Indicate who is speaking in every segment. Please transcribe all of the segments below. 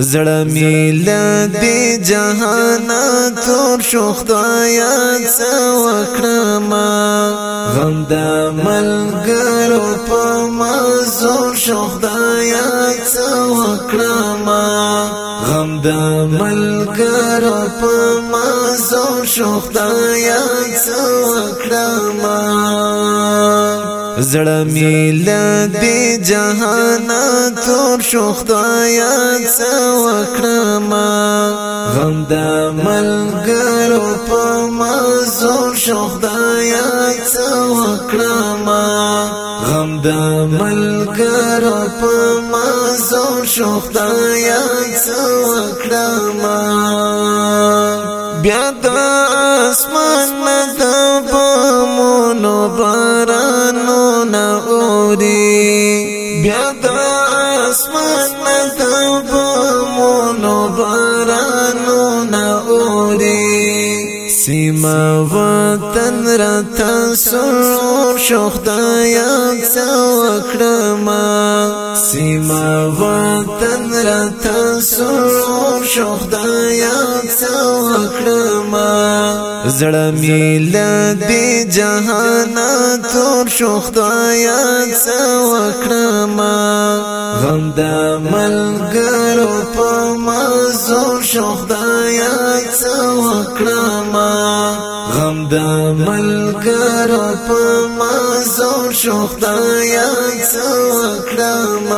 Speaker 1: زړه می لدې جهان تور شو خدایا څو کړما غم د ملګرو په مزور شو خدایا څو کړما غم د ملګرو په مزور شو خدایا څو کړما زړه میل دې جهان تور شو خدایا څو کړما غم د ملګرو په مزور شو خدایا څو کړما غم د ملګرو په مزور شو خدایا څو کړما بیا د اسمان نه د بمونو سیما وطن را تاسو شوخ دا یاد څو کړم سیما وطن را تسرور شو خدایا څوکړما زړه میل دی جهان تور شو خدایا څوکړما غم د ملګرو په مزور شو خدایا څوکړما غم د ملګرو په مزور زور شو خدایا څو کړم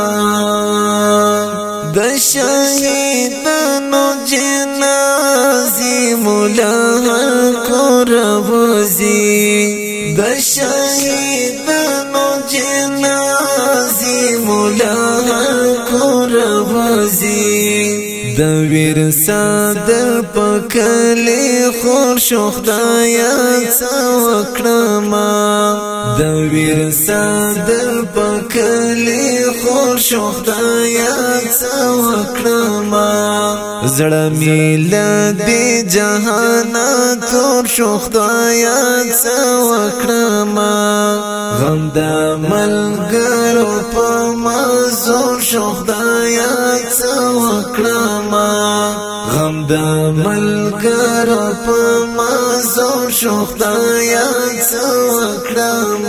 Speaker 1: د شهیدانو جنازي مولا کوروزي د شهیدانو جنازي مولا کوروزي د ویر صادر پکلي جوړ شو خدایا څو کړما د ویر صدر پکلي خور شو خدایا څو کړما زړه میل دې جهان تور شو خدایا څو کړما غم د ملګرو په مزور شو خدایا څو کړما د ملګرو په مزو شوخ دا یا څوکړم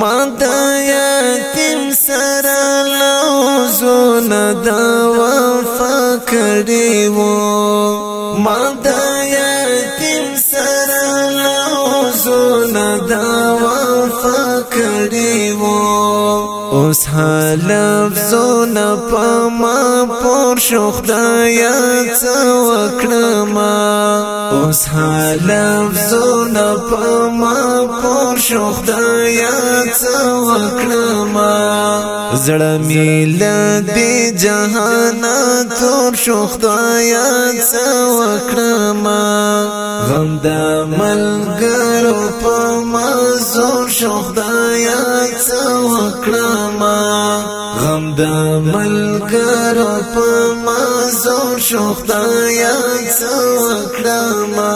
Speaker 1: ما د یتیم سره لوزو نه دا وفا کړی وو وو اوس حلف زونه پما پور شو خدایا څه وکړم اوس حلف زونه پما پور زړه جهان تور شو خدایا څه وکړم غم د ملګرو پما زور ما غم د ملګر په ما زو شوخ دا یا څوکړه ما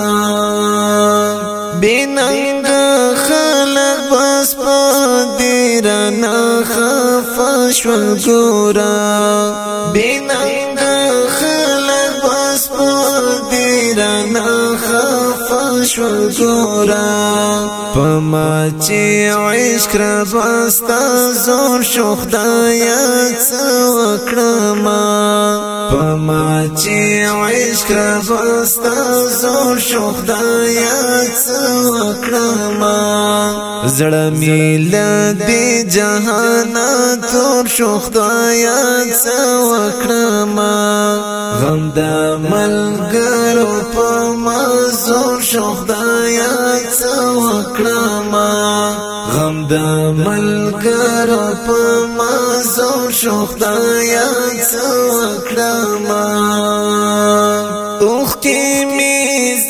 Speaker 1: بیننګ خلک بس په دیرانه خفش وګورم شو زورا پما چې عشق را بستا زور شو خدایا څو کړما پما چې عشق را وستا زور شو خدایا څو کړما زړه میل دې جهان تور شو خدایا څو کړما غم د ملګرو پما شو خدایا څه وکړم غم د ملګرو په مزو شو خدایا څه وکړم اوخ کې مې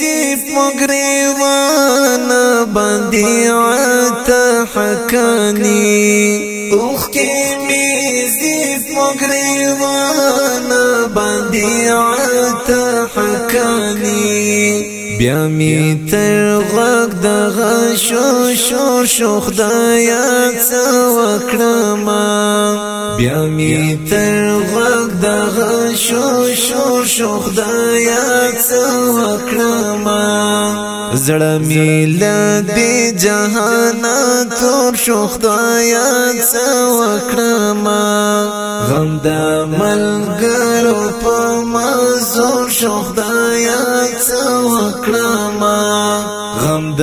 Speaker 1: دې پګریوان باندې عتا حکاني اوخ کې مې دې پګریوان باندې عتا حکاني بیا می تر غږ د غشو شو شو خدایا څو وکړم بیا می تر غږ د غشو شو شو خدایا څو وکړم زړه می لدې جهان تور شو خدایا څو وکړم غم د ملګرو په مزور شو خدایا څو کړما غم د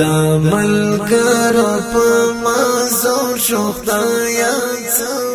Speaker 1: ملګر په ما زو شوخته یا څو